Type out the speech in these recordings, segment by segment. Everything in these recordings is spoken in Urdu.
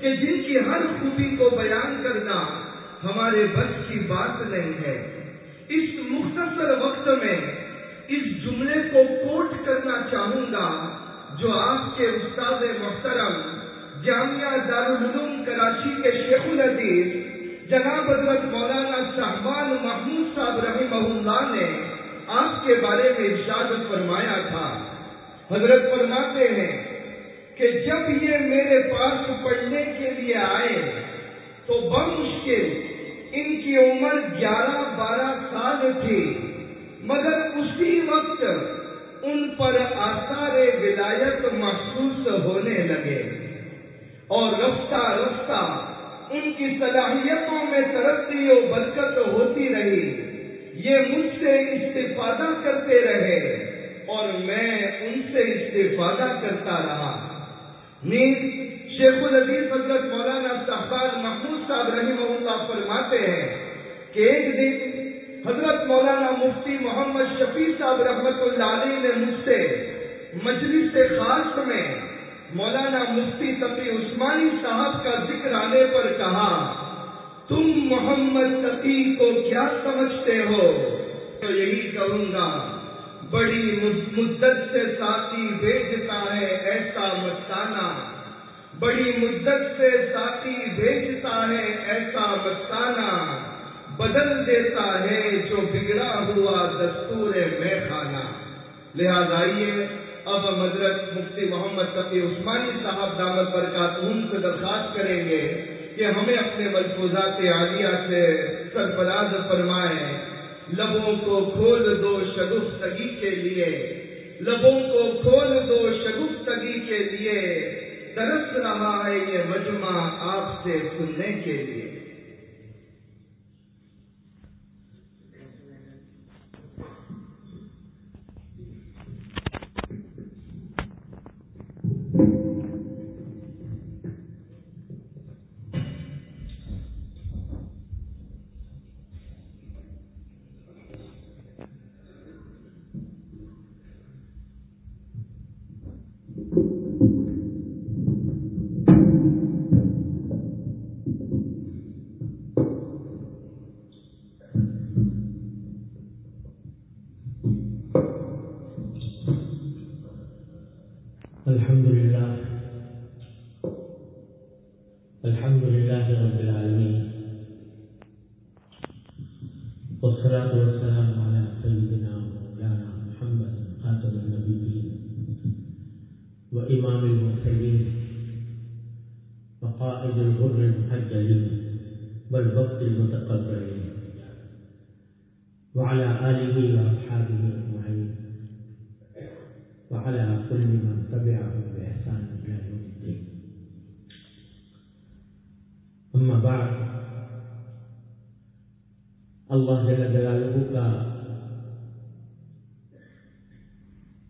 کہ جن کی ہر خوبی کو بیان کرنا ہمارے بس کی بات نہیں ہے۔ اس مختصر وقت میں اس جملے کو کوٹ کرنا چاہوں گا جو آپ کے استاد محترم جامعہ دارالعلوم کراچی کے شیخ العدیز جناب حضرت مولانا شہبان محمود صاحب رحمہ اللہ نے آپ کے بارے میں ارشاد فرمایا تھا۔ حضرت فرماتے ہیں کہ جب یہ میرے پاس پڑھنے کے لیے آئے تو بمشکل ان کی عمر گیارہ بارہ سال تھی، مگر اسی وقت ان پر آثار ولایت محسوس ہونے لگے اور رفتہ رفتہ ان کی صلاحیتوں میں ترقی و برکت ہوتی رہی۔ یہ مجھ سے استفادہ کرتے رہے اور میں ان سے استفادہ کرتا رہا۔ نیز شیخ العزیز حضرت مولانا صاحب محمود صاحب رحمہ اللہ فرماتے ہیں کہ ایک دن حضرت مولانا مفتی محمد شفیع صاحب رحمت اللہ علیہ نے مجھ سے مجلس خاص میں مولانا مفتی تقی عثمانی صاحب کا ذکر آنے پر کہا، تم محمد تقی کو کیا سمجھتے ہو؟ تو یہی کہوں گا، بڑی مدت سے ساتھی بھیجتا ہے ایسا مستانہ بڑی مدت سے ساتھی بھیجتا ہے، ایسا مستانہ بدل دیتا ہے جو بگڑا ہوا دستور میں خانہ لہٰذا آئیے، اب حضرت مفتی محمد تقی عثمانی صاحب دامت پر کا سے درخواست کریں گے کہ ہمیں اپنے ملفوظات عالیہ سے سرفراز فرمائیں۔ لبوں کو کھول دو شگفتگی کے لیے۔ لبوں کو کھول دو شگفتگی کے لیے۔ ترس رہا ہے یہ مجمع آپ سے سننے کے لیے۔ والوقت المتقبلين وعلى آله وأصحابه أجمعين. وعلى كل من تبعهم بإحسان إلى يوم الدين. أما بعد الله جل جلاله كا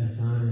احسان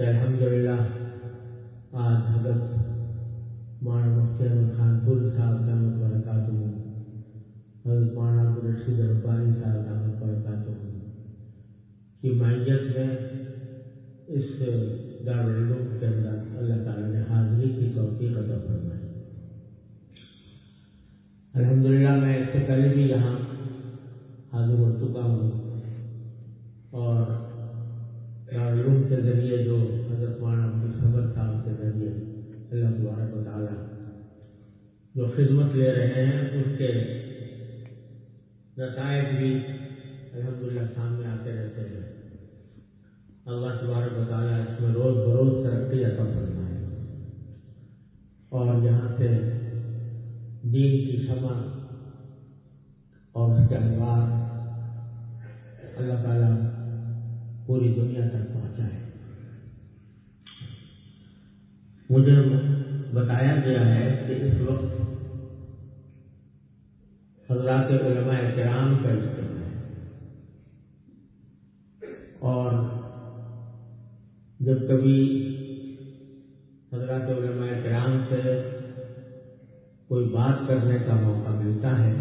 لله آج حضرت مولانا مفتی احمد خان پور صاحب دامت برکات ہوں۔ حضرت مولانا عبدالرشید ربانی صاحب دامت برکات ہوں۔ کی معیت میں اس دارالعلوم کے اندر اللہ تعالی نے حاضری کی توفیق عطا فرمائی۔ الحمدللہ میں اس سے پہلے بھی یہاں حاضر ہو چکا ہوں اور علوم کے ذریعے جو حضرت مولانا عبد صاحب کے ذریعے اللہ تبارک و تعالیٰ جو خدمت لے رہے ہیں، اس کے نتائج بھی الحمدللہ سامنے آتے رہتے ہیں۔ اللہ تبارک و تعالیٰ اس میں روز بروز ترقی عطا فرمائے۔ اور یہاں سے دین کی شمع اور اس کے انوار اللہ تعالیٰ پوری دنیا تک پہنچا ہے۔ مجھے بتایا گیا ہے کہ اس وقت حضرات علماء کرام کا اجتماع ہے۔ اور جب کبھی حضرات علماء کرام سے کوئی بات کرنے کا موقع ملتا ہے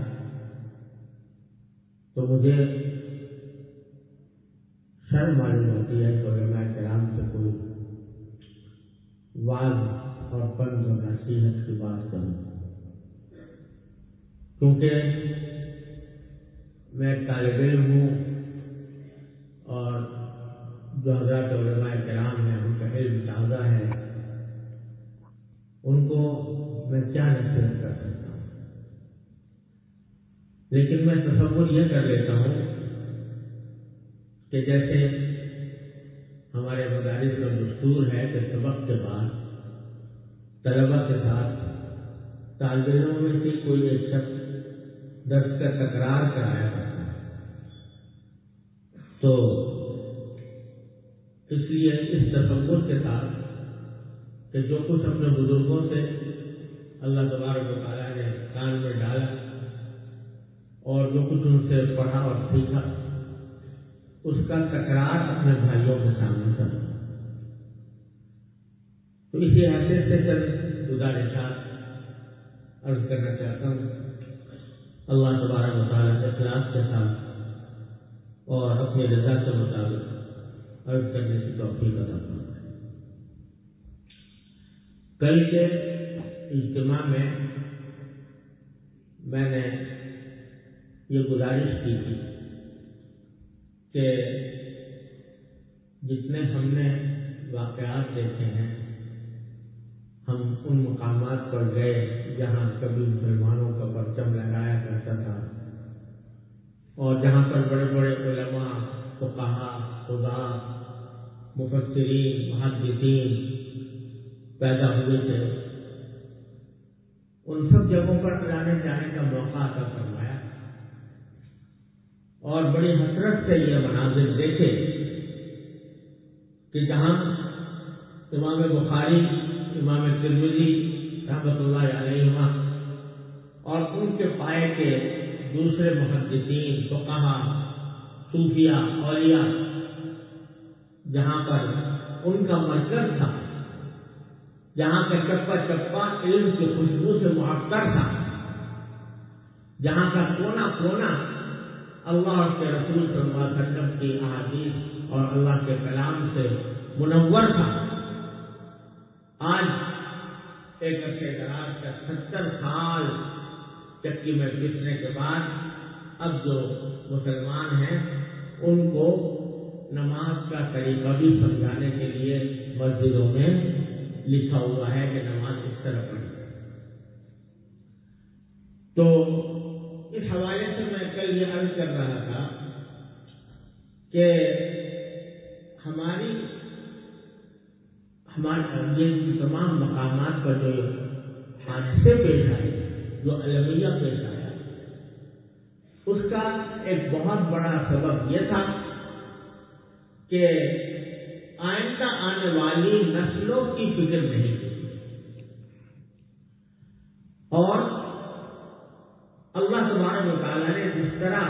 تو مجھے شرم معلوم ہوتی ہے تو علماء کرام سے کوئی واض اور پنج و نصیحت کی بات کروں۔ کیونکہ میں طالب علم ہوں اور جو حضرات علماء کرام ہیں، ان کا علم تازہ ہے، ان کو میں کیا نصیحت کر سکتا ہوں؟ لیکن میں تصور یہ کر لیتا ہوں کہ جیسے ہمارے مدارس کا دستور ہے کہ سبق کے بعد طلبا کے ساتھ طالب علموں میں سے کوئی ایک شخص درد کا تکرار کرایا کرتا ہے۔ تو اس لیے اس تصور کے ساتھ کہ جو کچھ اپنے بزرگوں سے اللہ تبارک و تعالیٰ نے کان میں ڈالا اور جو کچھ ان سے پڑھا اور سیکھا اس کا تکرار اپنے بھائیوں کے سامنے کر تو اسی حیثیت سے چند گزارشات عرض کرنا چاہتا ہوں۔ اللہ تبارک و تعالیٰ اخلاق کے ساتھ اور اپنی رضا کے مطابق عرض کرنے کی توفیق ادا کرتا کل کے اجتماع میں میں نے یہ گزارش کی تھی۔ کہ جتنے ہم نے واقعات دیکھے ہیں، ہم ان مقامات پر گئے جہاں کبھی مسلمانوں کا پرچم لہرایا کرتا تھا اور جہاں پر بڑے بڑے علماء، فقہا، خدا، مفسرین، محدثین پیدا ہوئے تھے۔ ان سب جگہوں پر لانے جانے کا موقع عطا فرمایا۔ اور بڑی حسرت سے یہ مناظر دیکھے کہ جہاں امام بخاری، امام ترمزی رحمت اللہ علیہ اور ان کے پائے کے دوسرے محدثین، فقہا صوفیہ اولیاء، جہاں پر ان کا مرکز تھا، جہاں کا چپا چپا علم کی خوشبو سے معطر تھا، جہاں کا کونا کونا اللہ کے رسول صلی اللہ علیہ وسلم کی احادیث اور اللہ کے کلام سے منور تھا۔ آج ایک عرصے دراز کا ستر سال چکی میں پسنے کے بعد اب جو مسلمان ہیں، ان کو نماز کا طریقہ بھی سمجھانے کے لیے مسجدوں میں لکھا ہوا ہے کہ نماز اس طرح پڑھی۔ تو اس حوالے سے کل یہ عرض کر رہا تھا کہ ہماری ہمارے یہ تمام مقامات پر جو حادثے پیش آئے، جو المیہ پیش آیا، اس کا ایک بہت بڑا سبب یہ تھا کہ آئندہ آنے والی نسلوں کی فکر نہیں تھی اور اللہ تبارک و طرح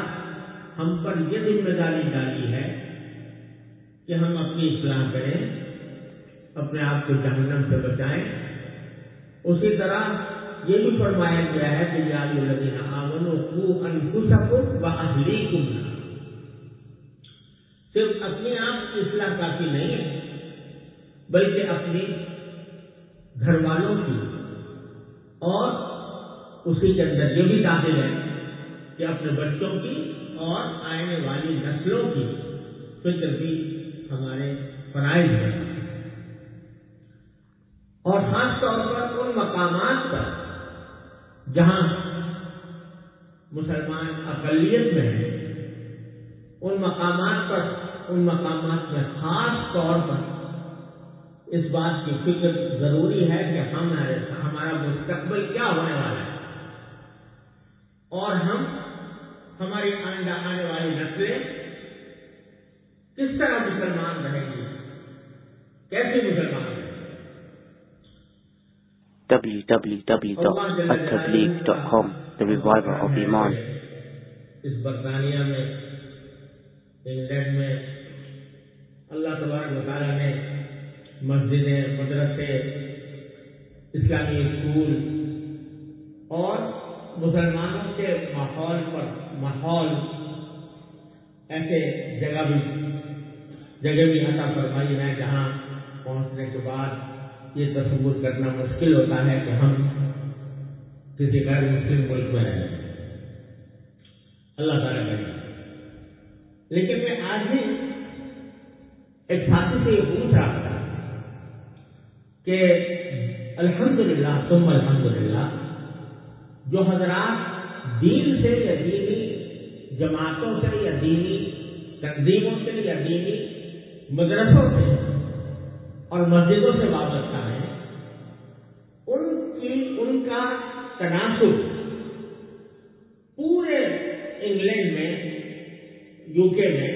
ہم پر یہ ذمہ داری ڈالی ہے کہ ہم اپنی اصلاح کریں، اپنے آپ کو جہنم سے بچائیں۔ اسی طرح یہ بھی فرمایا گیا ہے کہ یاد الدین آمن کو و اہلی کم صرف اپنے آپ کی اصلاح کافی نہیں ہے، بلکہ اپنی گھر والوں کی۔ اور اسی کے اندر یہ بھی داخل ہے کہ اپنے بچوں کی اور آنے والی نسلوں کی فکر بھی ہمارے فرائض ہے اور خاص طور پر ان مقامات پر جہاں مسلمان اقلیت میں ہیں، ان مقامات پر، ان مقامات میں خاص طور پر اس بات کی فکر ضروری ہے کہ ہمارے، ہمارا مستقبل کیا ہونے والا ہے۔ اور ہم ہماری آئندہ آنے والی نسلیں کس طرح مسلمان رہیں گی؟ کیسے مسلمان رہیں www.attableek.com The Reviver of Iman. اس برطانیہ میں انگلینڈ میں اللہ تبارک تعالیٰ نے مسجدیں مدرسے اسلامی اسکول اور مسلمانوں کے ماحول پر ماحول ایسے جگہ بھی جگہ بھی عطا فرمائی ہے جہاں پہنچنے کے بعد یہ تصور کرنا مشکل ہوتا ہے کہ ہم کسی غیر مسلم ملک میں رہیں اللہ تعالیٰ کا لیکن میں آج بھی ایک ساتھی سے یہ پوچھ رہا تھا کہ الحمدللہ تم الحمدللہ، جو حضرات دین سے یا دینی جماعتوں سے یا دینی تنظیموں سے یا دینی مدرسوں سے اور مسجدوں سے وابستہ ہیں ان کی، ان کا تناسب پورے انگلینڈ میں، یو کے میں،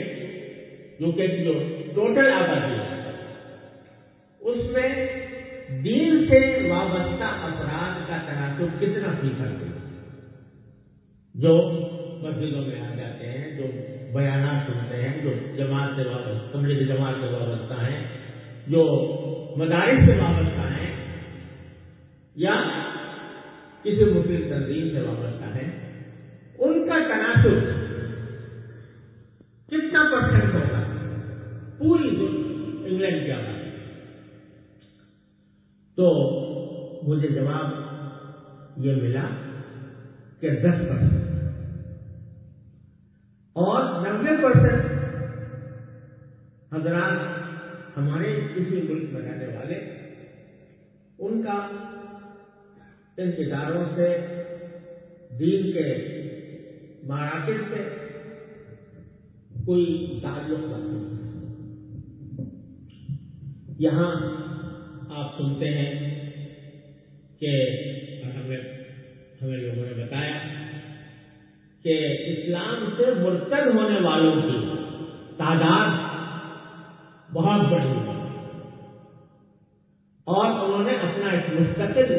یو کے کی جو ٹوٹل آبادی ہے، اس میں دین سے وابستہ افراد کا تناسب کتنا فیصد ہے؟ جو مسجدوں میں آ جاتے ہیں، جو بیانات سنتے ہیں، جو جماعت سے وابستہ تبلیغ جماعت سے وابستہ ہیں، جو مدارس سے وابستہ ہیں یا کسی مسلم تنظیم سے وابستہ ہے ان کا تناسب کتنا پرسنٹ ہوگا؟ پوری انگلینڈ کی آبادی تو مجھے جواب یہ ملا کہ دس پرسنٹ۔ نبے پرسنٹ حضرات، ہمارے کسی ملک میں رہنے والے، ان کا ان اداروں سے، دین کے مراکز سے کوئی تعلق نہیں۔ یہاں آپ سنتے ہیں کہ ہمیں ہمیں لوگوں نے بتایا کہ اسلام سے مرتد ہونے والوں کی تعداد بہت بڑی ہے۔ اور انہوں نے اپنا ایک مستقل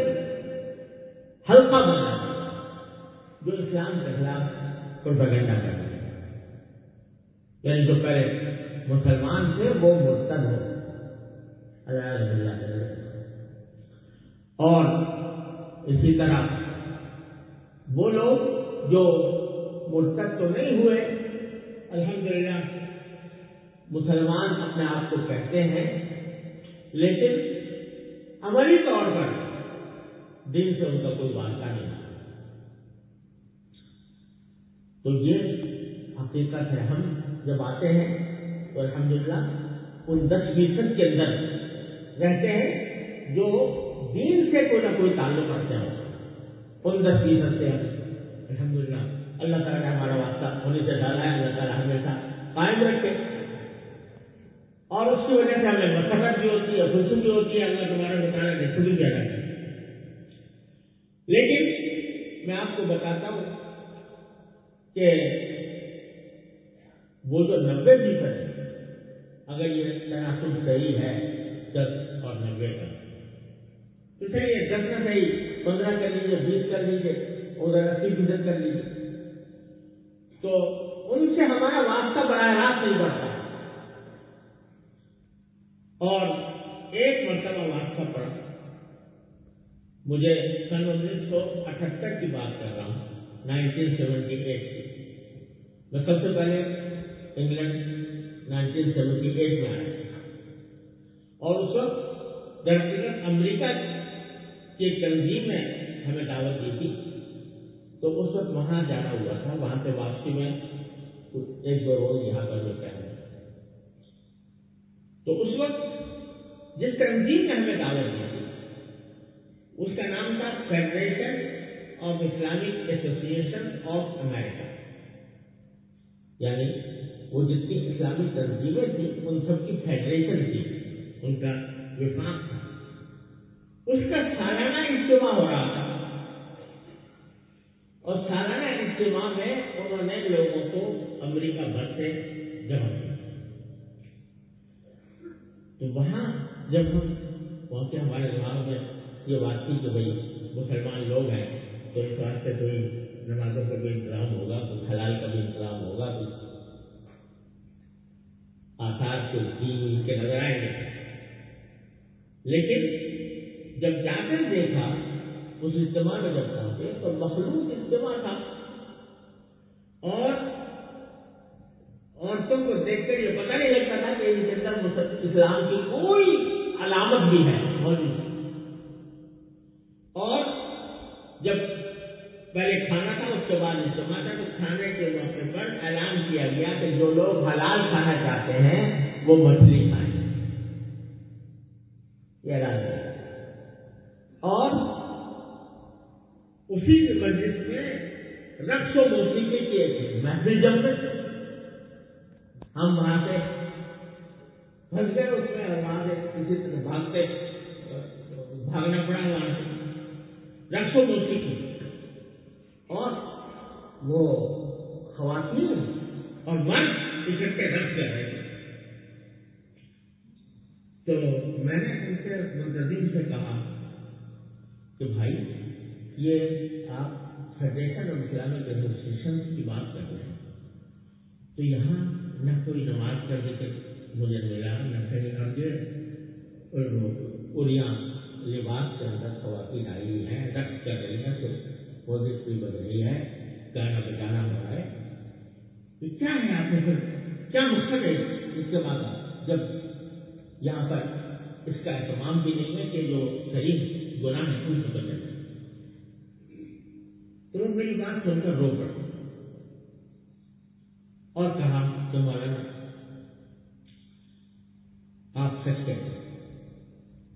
حلقہ بنا جو اسلام کے خلاف پروپیگنڈا کر رہے ہیں یعنی جو پہلے مسلمان تھے وہ مرتد ہو اور اسی طرح وہ لوگ جو مرتد تو نہیں ہوئے۔ الحمدللہ، مسلمان اپنے آپ کو کہتے ہیں، لیکن عملی طور پر دن سے ان کا کوئی واسطہ نہیں تو یہ حقیقت ہے، ہم جب آتے ہیں تو الحمدللہ ان دس فیصد کے اندر رہتے ہیں جو دین سے کوئی نہ کوئی تعلق رکھتے ہیں۔ ان دس فیصد سے الحمدللہ اللہ تعالیٰ نے ہمارا واسطہ ہونے سے ڈالا ہے، اللہ تعالیٰ ہمیشہ قائم رکھے۔ اور اس کی وجہ سے ہمیں مسرت بھی ہوتی ہے خوشی بھی ہوتی ہے، اللہ تمہارا بتانا نے خوشی بھی ادا لیکن میں آپ کو بتاتا ہوں کہ وہ جو نبے فیصد ہے، اگر یہ تناسب صحیح ہے، دس اور نبے کا تو چلیے دس نہ صحیح، پندرہ کر لیجیے بیس کر لیجیے ادھر اسی فیصد کر لیجیے تو ان سے ہمارا واسطہ براہ راست نہیں بڑھتا۔ اور ایک مرتبہ واسطہ پڑا۔ مجھے سن انیس سو اٹھہتر کی بات کر رہا ہوں، نائنٹین سیونٹی ایٹ کی۔ میں سب سے پہلے انگلینڈ نائنٹین سیونٹی ایٹ میں آیا۔ اور اس وقت درحقیقت امریکہ کی تنظیم نے ہمیں دعوت دی تھی۔ تو اس وقت وہاں جانا ہوا تھا، وہاں سے واپسی میں ایک دو روز یہاں پر جو کہہ تو اس وقت جس تنظیم نے ہمیں دعوت دی تھی، اس کا نام تھا Federation of Islamic Association of America یعنی وہ جتنی اسلامک تنظیمیں تھیں، ان سب کی فیڈریشن تھی، ان کا وفاق تھا۔ اس کا سالانہ اجتماع ہو رہا تھا۔ اور سالانہ اجتماع میں انہوں نے لوگوں کو امریکہ بھر سے جمع کیا۔ تو وہاں جب ہم وہاں کے ہمارے دماغ میں یہ بات تھی کہ بھائی مسلمان لوگ ہیں تو اس واسطے کوئی نمازوں کا بھی انتظام ہوگا کچھ حلال کا بھی انتظام ہوگا کچھ آثار کے دین کے نظر آئیں گے۔ لیکن جب جا کر دیکھا اس اجتماع میں جب پہنچے تو مخلوق اجتماع تھا۔ اور عورتوں کو دیکھ کر یہ پتہ نہیں لگتا تھا کہ اس اندر اسلام کی کوئی علامت بھی ہے موجود اور جب پہلے کھانا تھا، اس کے بعد اجتماع تھا، تو کھانے کے موقع پر اعلان کیا گیا کہ جو لوگ حلال کھانا چاہتے ہیں وہ مچھلی کھانا رقص و موسیقی کی ایک محفل جم گئے ہم وہاں سے پھنس گئے اس میں اور وہاں سے کسی طرح بھاگتے بھاگنا پڑا وہاں سے۔ رقص و موسیقی اور وہ خواتین اور مرد اکٹھے رکھ کر رہے تھے تو میں نے ان کے منتظم سے کہا کہ بھائی، یہ فیڈریشن آف اسلامک ایسوسیشن کی بات کر رہے ہیں۔ تو یہاں نہ کوئی نماز کرنے کے مجھے ملا نہ کہیں آگے اڑیاں لباس کے اندر خواتین آئی ہوئی ہیں، رقص کر رہی ہیں کچھ موزک بھی بن رہی ہے، گانا بجانا ہو رہا ہے۔ یہ کیا ہے آپ نے پھر کیا مقصد ہے اس کے بعد؟ جب یہاں پر اس کا اہتمام بھی نہیں ہے کہ جو شریف گناہ ہے ان کو کرنے تو میری بات سن کر رو پڑے۔ اور کہا کہ مولانا آپ سچ کہتے ہیں۔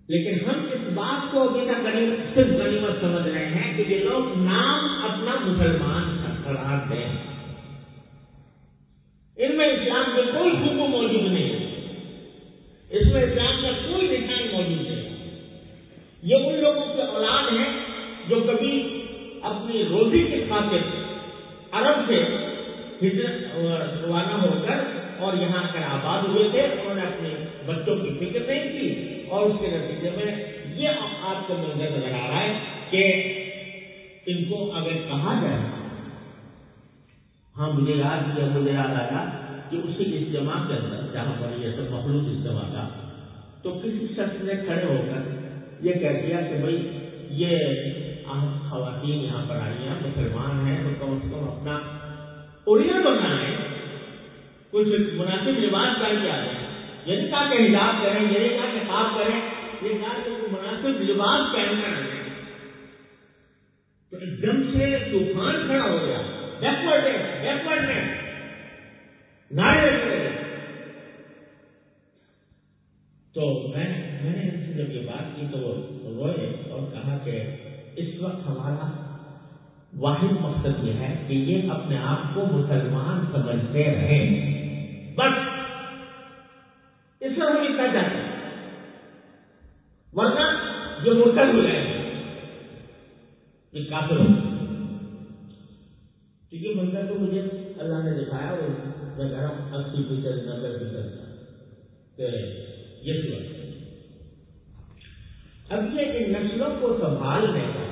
لیکن ہم اس بات کو ابھی تک صرف غنیمت سمجھ رہے ہیں کہ یہ لوگ نام اپنا مسلمان قرار دیں ان میں اسلام کے کوئی حکم موجود نہیں ہے اس میں اسلام کا کوئی نشان موجود نہیں یہ ان لوگوں کے اولاد ہیں جو کبھی اپنی روزی کے خاطر عرب سے ہجرت روانہ ہو کر اور یہاں کر آباد ہوئے تھے انہوں نے اپنے بچوں کی فکر نہیں کی اور اس کے نتیجے میں یہ آپ کو منظر نظر آ رہا ہے کہ ان کو اگر کہا جائے ہاں مجھے یاد کیا مجھے یاد آیا کہ اسی اجتماع کے اندر جہاں پر یہ سب مخلوط اجتماع تھا تو کسی شخص نے کھڑے ہو کر یہ کہہ دیا کہ بھائی یہ خواتین یہاں پر آئی ہیں مسلمان ہیں تو کم از کم اپنا اڑیا بنا ہے کچھ مناسب لباس کر کے آ جائیں یہ نہیں کہا کہ حجاب کریں یہ نہیں کہا کہ خواب کریں یہ کہا کہ کوئی مناسب لباس پہن کر آ جائیں تو ایک دم سے طوفان کھڑا ہو گیا۔ بیکورڈ بیکورڈ نعرے لگے۔ تو میں میں نے ان سے جب یہ بات کی تو وہ روئے اور کہا کہ اس وقت ہمارا واحد مقصد یہ ہے کہ یہ اپنے آپ کو مسلمان سمجھتے رہیں۔ بس۔ اس میں ہم اتنا چاہتے ہیں۔ ورنہ جو مرتب ہو جائے یہ کافر ہو کیونکہ منظر تو مجھے اللہ نے دکھایا وہ میں کہہ رہا ہوں اسی فیصد نبے فیصد کہ یہ سب اب یہ ان نسلوں کو سنبھالنے کا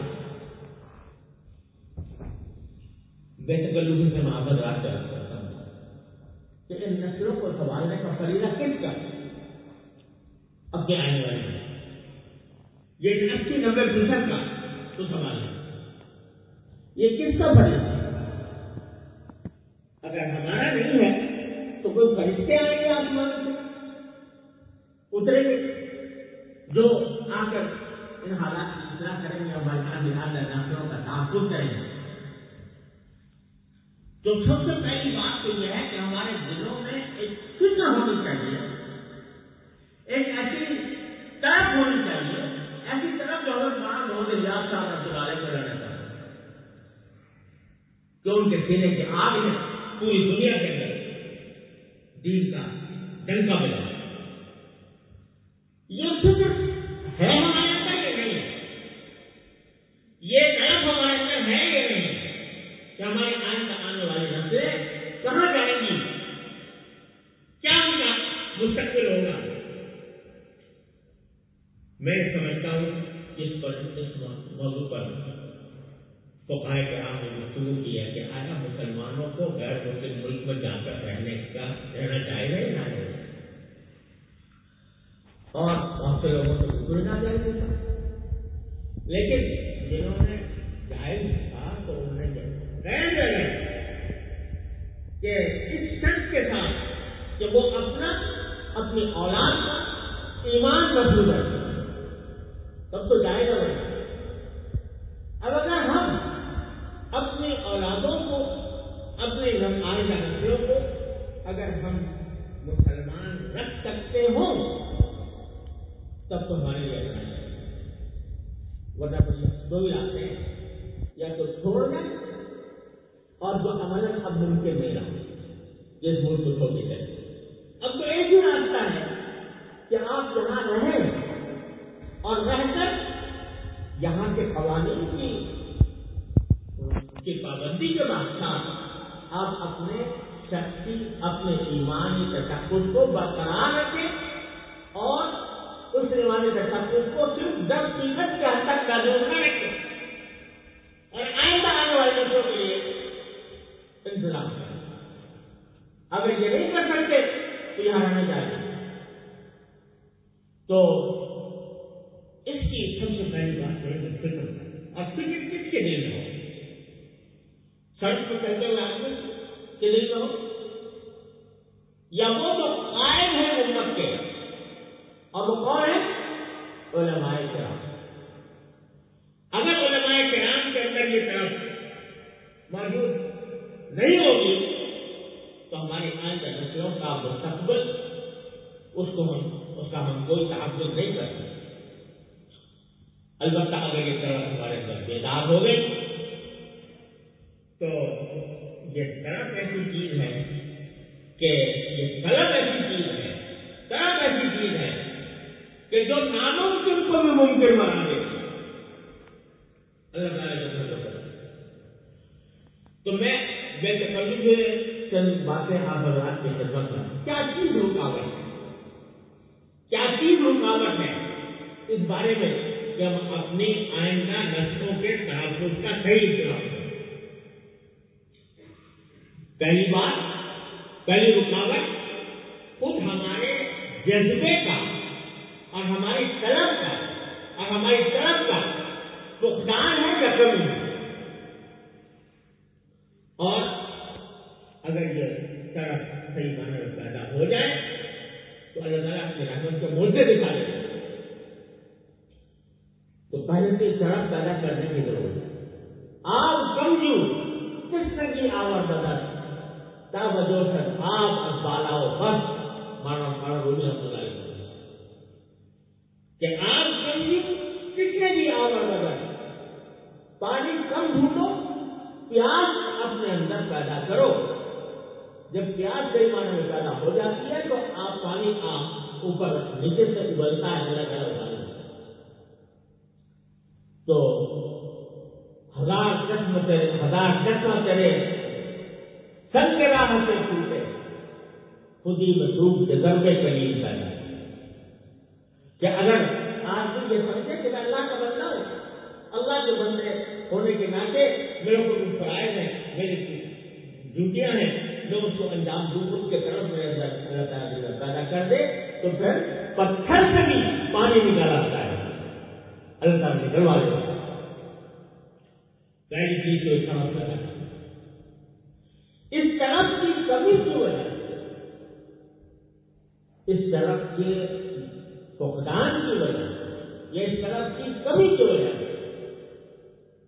بہتگلوی سے میں رات پیار کرتا ہوں۔ کہ ان نسلوں کو سنبھالنے کا فریضہ کس کا؟ اپنے آنے والے یہ اسی نبے فیصد کا تو سنبھالنا یہ کس کا فریضہ اگر ہمارا نہیں ہے، تو کوئی فرشتے آئیں گے آسمان سے؟ اتریں گے۔ جو آ کر ان حالات کی اطلاع کریں گے اور بلکہ بہار نسلوں کا تحفظ کریں گے۔ جو سب سے پہلی بات تو یہ ہے کہ ہمارے دلوں میں ایک فکر ہونی چاہیے ایک ایسی طرف ہونی چاہیے ایسی طرف جو ہمیں بڑا بہت یاد صاحب رب والے کو رہنا چاہتے کہ ان کے سینے کی آگ ہے پوری دنیا کے اندر دین کا ڈنکا بجا یہ فکر ہے ہمارے اندر کہ نہیں یہ طرف ہمارے اندر ہے یا نہیں کہ ہمارے آنے کا آنے والی نسلیں کہاں جائیں گی کیا ان کا مستقبل ہوگا میں سمجھتا ہوں اس پر اس موضوع پر فقائے کے آپ نے گفتگو کی ہے کہ آیا مسلمانوں کو غیر مسلم ملک میں جا کر رہنے کا رہنا چاہیے گا یا نہ اور بہت سے لوگوں کو بالکل نہ جائے گا لیکن جنہوں نے جائز تھا تو انہوں نے غیر جگہ کہ اس شخص کے ساتھ کہ وہ اپنا، اپنی اولاد کا ایمان مضبوط ہے تب تو جائے گا بھائی اب اگر ہم اگر ہم مسلمان رکھ سکتے ہوں، تب تو ہمارے لیے اچھا ہے۔ ورنہ دو ہی راستے ہیں، یا تو چھوڑ دیں اور جو عمل اب ممکن نہیں رہا جس ملک کو چھوڑ دیتے اب تو ایک ہی راستہ ہے کہ آپ یہاں رہیں اور رہ کر یہاں کے قوانین کی کی پابندی کے بعد آپ اپنے شخصی اپنے ایمانی تشخص کو برقرار رکھیں اور اس ایمانی تشخص کو صرف دس فیصد کے حد تک محدود نہ رکھیں اور آئندہ آنے والے بچوں کے لیے انتظام کریں۔ اگر یہ نہیں کر سکتے تو یہاں رہنا چاہیے تو اس کی سب سے پہلی بات ہے کہ فکر اور فکر کس کے دل میں ہو؟ سڑک کو کہتے ہوئے آدمی کے دل میں ہو؟ یا وہ جو قائم ہے امت کے۔ اور وہ کون ہے؟ علماء کرام۔ اگر علماء کرام کے اندر یہ طرف موجود نہیں ہوگی، تو ہماری آئندہ نسلوں کا مستقبل، اس کو ہم، اس کا ہم کوئی تحفظ نہیں کر سکتے۔ البتہ اگر یہ طرف ہمارے اندر بیدار ہو گئی، تو یہ طرف ایسی چیز ہے کہ یہ طلب ایسی چیز ہے طرف ایسی چیز ہے، کہ جو ناممکن کو بھی ممکن بنا دے۔ اللہ تعالیٰ جو کر تو میں ویسے کبھی سے چند باتیں ہاں آپ حضرات کی خدمت میں کیا چیز رکاوٹ ہے؟ کیا چیز رکاوٹ ہے؟ اس بارے میں کہ ہم اپنی آئندہ نسلوں کے تحفظ کا صحیح انتظام کریں پہلی بات پہلی رکاوٹ خود ہمارے جذبے کا اور ہماری طرف کا اور ہماری طرف کا فقدان ہے یا کمی ہے۔ اور اگر یہ طرف صحیح معنی میں پیدا ہو جائے، تو اللہ تعالیٰ اپنی رحمت کو موجے دکھا دے تو پہلے سے طرف پیدا کرنے کی ضرورت ہے۔ آپ سمجھو کس طرح کی آواز بدل تا وجہ سے آپ اب بالاؤ بس مانا مانا رومی ہم کہ آپ سمجھو کس نے بھی آواز بدل پانی کم ڈھونڈو پیاس اپنے اندر پیدا کرو۔ جب پیاس صحیح معنی میں پیدا ہو جاتی ہے تو آپ پانی آپ اوپر نیچے سے ابلتا ہے اللہ تعالیٰ ابال تو ہزار قسم سے ہزار قسم کرے سب کے راہ سے ٹوٹے خودی میں ڈوب کے ضربے کلیم پیدا کہ اگر آدمی یہ سمجھے کہ میں اللہ کا بندہ ہوں، اللہ کے بندے ہونے کے ناطے میرے کو کچھ فرائض ہیں میری ڈیوٹیاں ہیں، میں اس کو انجام دوں، اس کے طرف میرے اللہ تعالیٰ پیدا کر دے، تو پھر پتھر سے بھی پانی نکالا جاتا ہے۔ اللہ تعالیٰ نکلوا دے پہلی چیز تو اس طرف پیدا اس طرف کی کمی کی وجہ سے یہ فقدان کی وجہ سے یا اس طرف کی کمی کی وجہ سے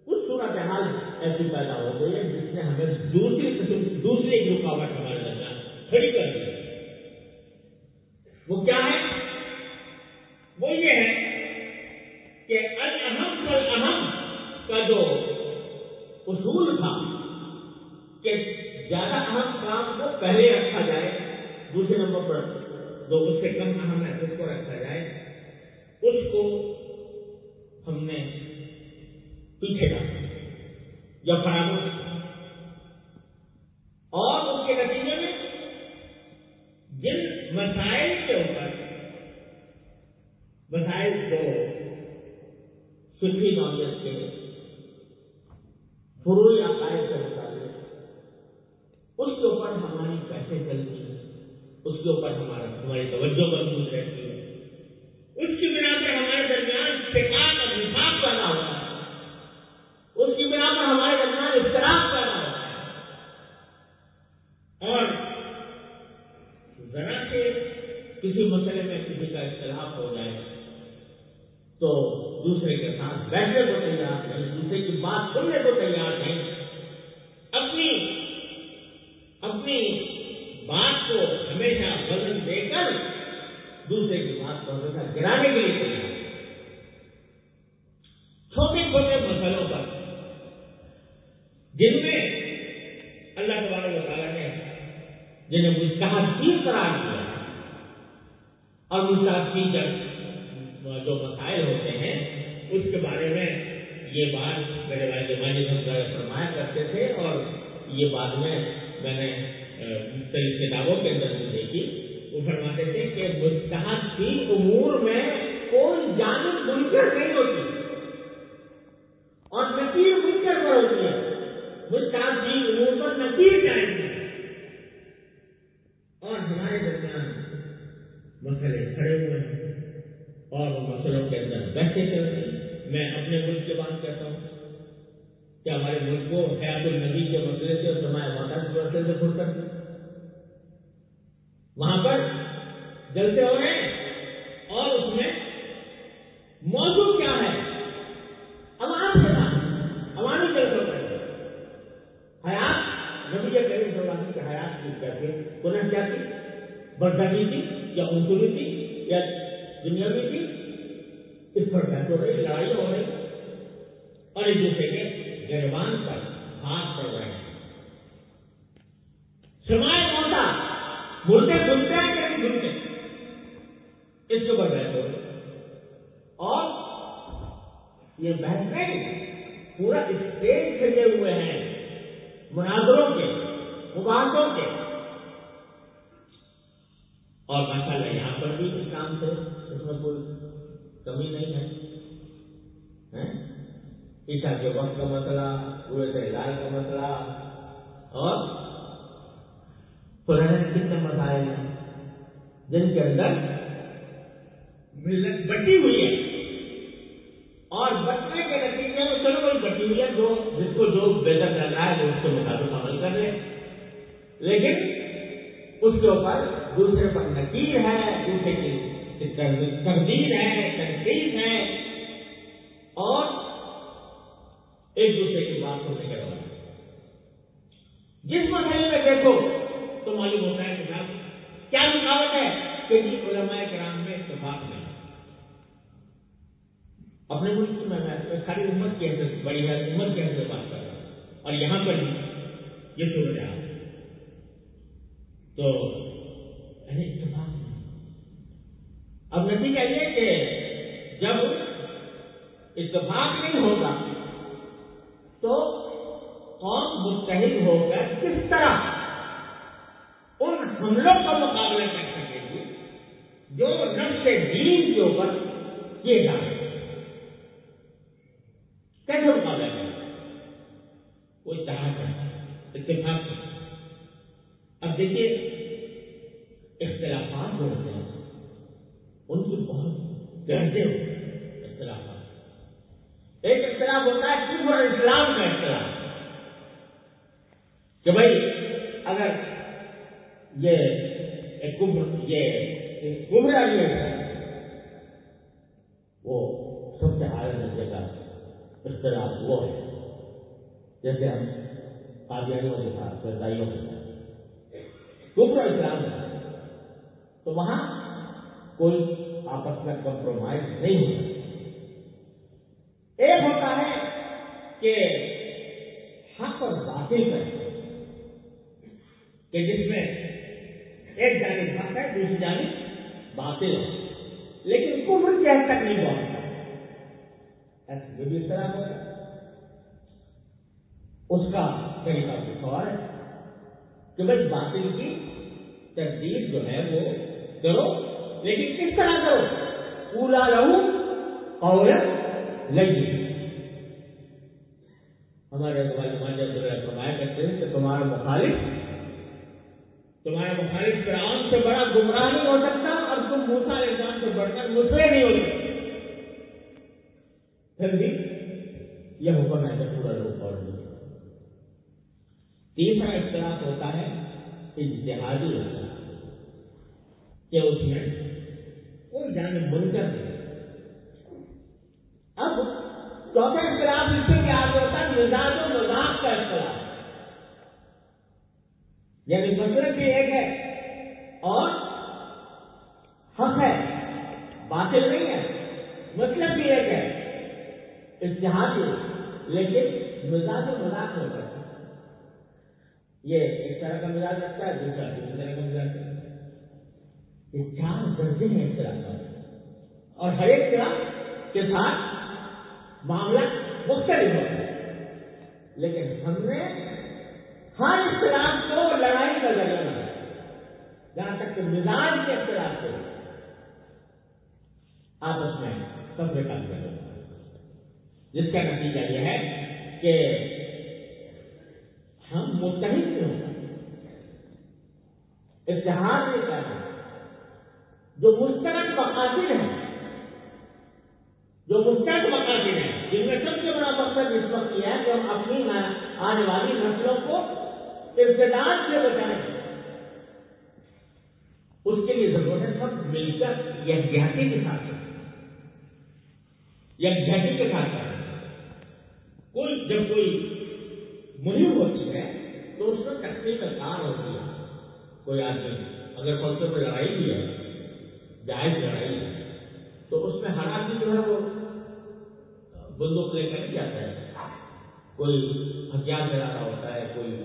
کچھ صورت حال ایسی پیدا ہو گئی ہے جس نے ہمیں دوسری قسم، دوسری ایک رکاوٹ ہمارے درمیان کھڑی کر دی۔ کسی مسئلے میں کسی کا اختلاف ہو جائے تو دوسرے کے ساتھ بیٹھنے کو تیار نہیں، دوسرے کی بات سننے کو تیار نہیں اپنی اپنی بات کو ہمیشہ وزن دے کر دوسرے کی بات کو ہمیشہ گرانے کے لیے تیار چھوٹے چھوٹے مسئلوں پر جن میں اللہ تبارک و تعالیٰ نے جنہیں مستحدین قرار دیا ہے اور مستحدین جب جو مسائل ہوتے ہیں اس کے بارے میں یہ بات میرے بھائی جماعت ہم فرمایا کرتے تھے اور یہ بعد میں میں نے مختلف کتابوں کے اندر بھی دیکھی وہ فرماتے تھے کہ مستحد کی امور میں کوئی جانب منکر نہیں ہوتی اور نکیر منکر پر ہوتی ہے مستحد کی امور پر نکیر جائیں گی اور ہمارے درمیان مسئلے کھڑے ہوئے ہیں اور ان مسئلوں کے اندر بہتے چل رہے ہیں میں اپنے ملک کے بات کرتا ہوں۔ کہ ہمارے ملک کو حیات النبی کے مسئلے سے اور سرمایہ ماتا کے مسئلے سے فرصت کر وہاں پر جلسے ہو رہے ہیں اور اس میں موضوع کیا ہے عوام کے ساتھ عوامی جلسوں کا حیات نبی کے کریم صلی اللہ علیہ وسلم کی حیات کی کیا تھی انہیں کیا تھی بردگی تھی یا انسوری تھی یا دنیاوی تھی اس پر بحث ہو رہی لڑائی ہو رہی اور ایک دوسرے کے گربان پر ہاتھ پڑ رہے ہیں سمائے موتا مردے سنتے ہیں کہ نہیں سنتے اس کے اوپر بحث ہو رہی اور یہ بحث نہیں پورا اسٹیج سجے ہوئے ہیں مناظروں کے مباحثوں کے اور ماشاء اللہ یہاں پر بھی اس کام سے اس میں کوئی کمی نہیں ہے۔ ہاں؟ عیسا کے وقت کا مسئلہ روئے سے کا مسئلہ، اور پرانے کتنے مسائل ہیں جن کے اندر ملت بٹی ہوئی ہے۔ اور بٹنے کے نتیجے میں چلو کوئی بٹی ہوئی ہے جو جس کو جو بہتر لگ رہا ہے وہ اس کے مطابق عمل کر لے۔ لیکن اس کے اوپر دوسرے پر نکیر ہے دوسرے کی تقدیر ہے، تنقید ہے اور ایک دوسرے کی بات سننے کے بعد جس مسئلے میں دیکھو تو معلوم ہوتا ہے کہ صاحب کیا رکاوٹ ہے کہ جی علماء کرام میں اتفاق نہیں۔ اپنے ملک کی میں ساری امت کی حیثیت بڑی ہے امت کی حیثیت بات کر رہا ہوں اور یہاں پر بھی یہ صورت ہے تو یعنی اتفاق نہیں۔ اب نتیجہ یہ کہ جب اتفاق نہیں ہوگا تو قوم متحد ہو کر کس طرح ان حملوں کا مقابلہ کر سکے گی جو نفس دین کے اوپر کیے جا رہے کیسے مقابلہ کریں وہ اتحاد کرتا ہے، اتفاق اب دیکھیے اختلافات جو ہوتے ہیں۔ ان کی بہت گہرے اختلافات ایک اختلاف ہوتا ہے کفر اور اسلام کا اختلاف۔ کہ بھائی، اگر یہ کفر یہ کفر آدمی ہے وہ سب سے اعلیٰ درجے کا اختلاف وہ ہے۔ جیسے ہم قادیانیوں کے ساتھ سردائیوں کے ساتھ۔ کفر اسلام ہے تو وہاں کوئی آپس میں کمپرومائز نہیں ہوتا۔ ایک ہوتا ہے کہ حق اور باطل کا کہ جس میں ایک جانب حق ہے، دوسری جانب باطل ہے۔ لیکن کفر کی حد تک نہیں پہنچتا یہ بھی اس طرح ہوتا اس کا طریقہ کچھ اور ہے کہ بھائی باطل کی تردید جو ہے وہ کرو، لیکن کس طرح کرو۔ پورا رہو اور لگی ہمارے فرمایا کرتے ہیں کہ تمہارا مخالف تمہارا مخالف فرعون سے بڑا گمراہ نہیں ہو سکتا اور تم موسا انسان سے بڑھ کر مسئلے نہیں ہو سکتے۔ پھر بھی یہ حکم ہے کہ پورا لوگ اور تیسرا اختلاف ہوتا ہے اجتہادی ہوتا ہے کہ اس میں کوئی جانے بن کر نہیں۔ اب چوتھا اختلاف اس سے کیا ہوتا ہے مزاج و مذاق کا اختلاف یعنی مشرق بھی ایک ہے اور حق ہے، باطل نہیں ہے مطلب بھی ایک ہے۔ اتحاد لیکن مزاج و مذاق ہو کرتا یہ ایک طرح کا مزاج رکھتا ہے، دوسرا دوسرے طرح کا مزاج۔ رکھتا ہے یہ چار درجے ہیں اختلاف کا اور ہر ایک طرح کے ساتھ معاملہ مختلف ہوتا ہے۔ لیکن ہم نے ہر اختلاف کو لڑائی کا ذریعہ بنایا جہاں تک کہ مزاج کے اختلاف کو۔ آپس میں سب کام کر جس کا نتیجہ یہ ہے کہ ہم متحد نہیں ہو اتحاد نہیں کر رہے جو مسترد مقاصد ہیں، جو مسترد مقاصد ہیں، جن میں سب سے بڑا مقصد اس وقت یہ ہے کہ ہم اپنی آنے والی نسلوں کو ابتدار سے بچائیں۔ اس کے لیے ضرورت ہے سب مل کر یکجہتی کے ساتھ یکجہتی کے ساتھ کریں۔ کوئی جب کوئی مہم ہوتی ہے، تو اس میں تقسیم کار ہوتی ہے۔ کوئی آدمی اگر فلسفے میں لڑائی بھی ہے جائز لڑائی ہے۔ تو اس میں ہر آدمی جو ہے وہ بندوق لے کر نہیں جاتا ہے۔ کوئی ہتھیار چلا رہا ہوتا ہے، کوئی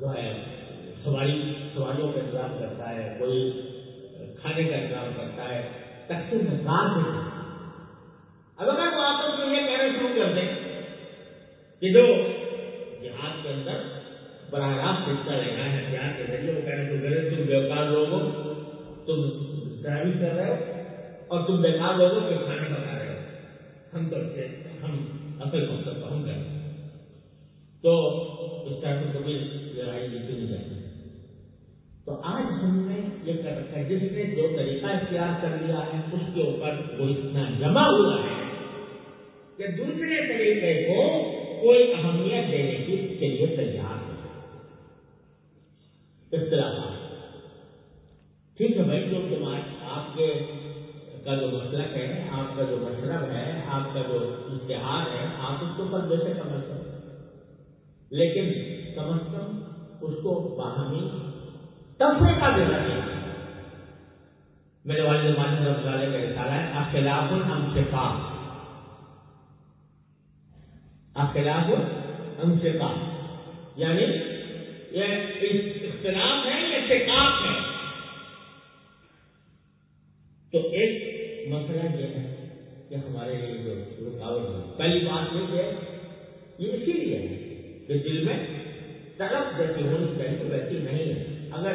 جو ہے سواری، سواریوں کا انتظام کرتا ہے، کوئی کھانے کا انتظام کرتا ہے تقسیم کار بھی اب اگر وہ آپس میں یہ کہنا شروع کر دیں کہ جو جہاد کے اندر براہ راست حصہ لینا ہے، ہتھیار کے ذریعے وہ کہنا شروع کریں تم بیکار لوگ تم ڈرائیونگ کر رہے ہو اور تم بیکار لوگ ہو کہ کھانا پکا رہے ہو۔ ہم تو ہم اصل مقصد کو ہم کریں تو اس طرح سے کبھی لڑائی جیتی نہیں جاتی تو آج ہم نے یہ کر رکھا ہے، جس نے جو طریقہ اختیار کر لیا ہے، اس کے اوپر وہ اتنا جمع ہوا ہے کہ دوسرے طریقے کو کوئی اہمیت دینے کی کے لیے تیار ہے اختلافات ٹھیک ہے بھائی جو جماعت آپ کے کا جو مسلک ہے، آپ کا جو مشرب ہے، آپ کا جو اشتہار ہے، آپ اس کے اوپر بے شک عمل کریں لیکن کم از کم اس کو باہمی تفریح کا دینا چاہیے میرے والد ماجد رحمۃ اللہ کا رسالہ ہے اخلاف ہم شفاف اخلاف ہم شفاف یعنی یہ اختلاف ہے یا شکاف ہے۔ تو ایک مسئلہ یہ ہے کہ ہمارے لیے جو رکاوٹ ہے، پہلی بات یہ ہے یہ اسی لیے ہے کہ دل میں طلب جیسی ہونی چاہیے، ویسی نہیں ہے۔ اگر